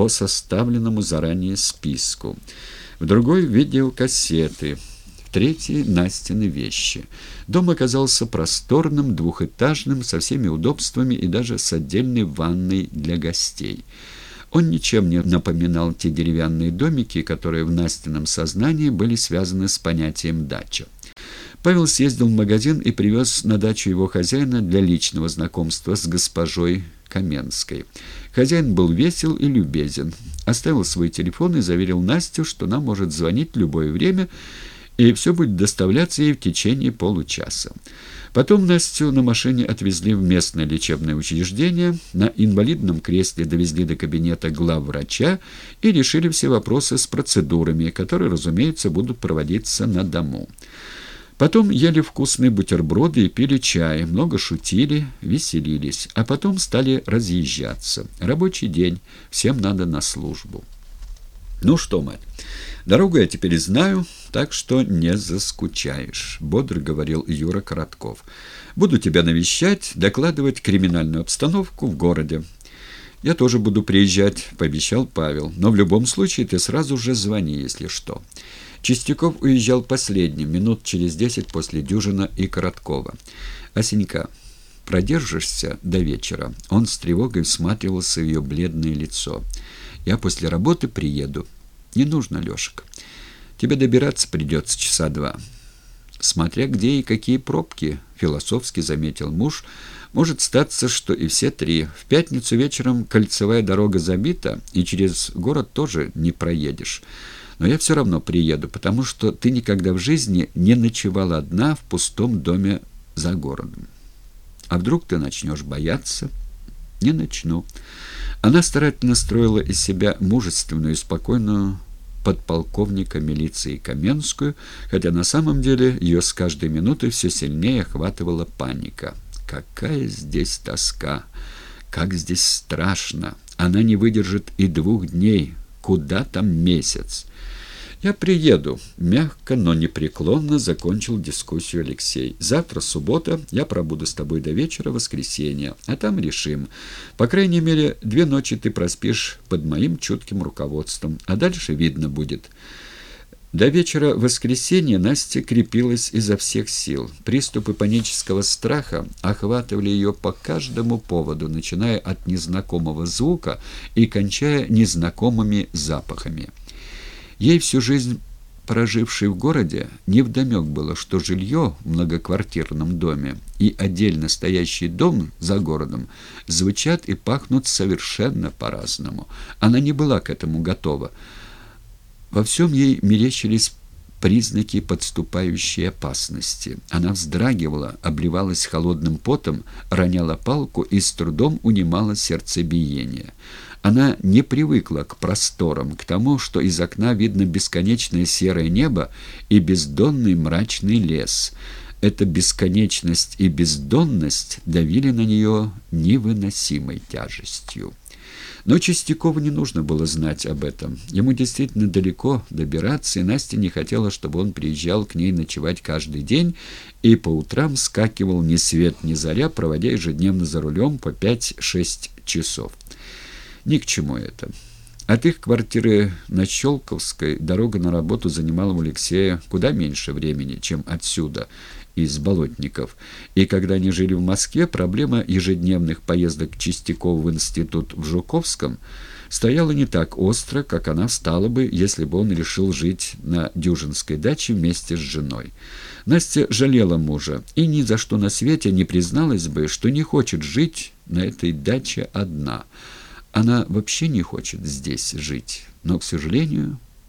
по составленному заранее списку, в другой — видеокассеты, в третий — Настины вещи. Дом оказался просторным, двухэтажным, со всеми удобствами и даже с отдельной ванной для гостей. Он ничем не напоминал те деревянные домики, которые в Настином сознании были связаны с понятием «дача». Павел съездил в магазин и привез на дачу его хозяина для личного знакомства с госпожой Каменской. Хозяин был весел и любезен. Оставил свой телефон и заверил Настю, что она может звонить в любое время, и все будет доставляться ей в течение получаса. Потом Настю на машине отвезли в местное лечебное учреждение, на инвалидном кресле довезли до кабинета главврача и решили все вопросы с процедурами, которые, разумеется, будут проводиться на дому. Потом ели вкусные бутерброды и пили чай, много шутили, веселились, а потом стали разъезжаться. Рабочий день, всем надо на службу. «Ну что, мать, дорогу я теперь знаю, так что не заскучаешь», — бодро говорил Юра Коротков. «Буду тебя навещать, докладывать криминальную обстановку в городе». «Я тоже буду приезжать», — пообещал Павел. «Но в любом случае ты сразу же звони, если что». Чистяков уезжал последним, минут через десять после Дюжина и Короткова. «Осенька, продержишься до вечера?» Он с тревогой всматривался в ее бледное лицо. «Я после работы приеду». «Не нужно, Лешек. Тебе добираться придется часа два». «Смотря где и какие пробки», — философски заметил муж, — «может статься, что и все три. В пятницу вечером кольцевая дорога забита, и через город тоже не проедешь». Но я все равно приеду, потому что ты никогда в жизни не ночевала одна в пустом доме за городом. А вдруг ты начнешь бояться? Не начну. Она старательно строила из себя мужественную и спокойную подполковника милиции Каменскую, хотя на самом деле ее с каждой минутой все сильнее охватывала паника. Какая здесь тоска! Как здесь страшно! Она не выдержит и двух дней, куда там месяц. «Я приеду», — мягко, но непреклонно закончил дискуссию Алексей. «Завтра суббота, я пробуду с тобой до вечера воскресенья, а там решим. По крайней мере, две ночи ты проспишь под моим чутким руководством, а дальше видно будет». До вечера воскресенья Настя крепилась изо всех сил. Приступы панического страха охватывали ее по каждому поводу, начиная от незнакомого звука и кончая незнакомыми запахами. Ей всю жизнь прожившей в городе, невдомек было, что жилье в многоквартирном доме и отдельно стоящий дом за городом звучат и пахнут совершенно по-разному. Она не была к этому готова. Во всем ей мерещились признаки подступающей опасности. Она вздрагивала, обливалась холодным потом, роняла палку и с трудом унимала сердцебиение. Она не привыкла к просторам, к тому, что из окна видно бесконечное серое небо и бездонный мрачный лес. Эта бесконечность и бездонность давили на нее невыносимой тяжестью. Но Чистякову не нужно было знать об этом. Ему действительно далеко добираться, и Настя не хотела, чтобы он приезжал к ней ночевать каждый день и по утрам скакивал ни свет ни заря, проводя ежедневно за рулем по 5-6 часов. Ни к чему это. От их квартиры на Щелковской дорога на работу занимала у Алексея куда меньше времени, чем отсюда, из Болотников. И когда они жили в Москве, проблема ежедневных поездок Чистякова в институт в Жуковском стояла не так остро, как она стала бы, если бы он решил жить на Дюжинской даче вместе с женой. Настя жалела мужа и ни за что на свете не призналась бы, что не хочет жить на этой даче одна – она вообще не хочет здесь жить, но, к сожалению,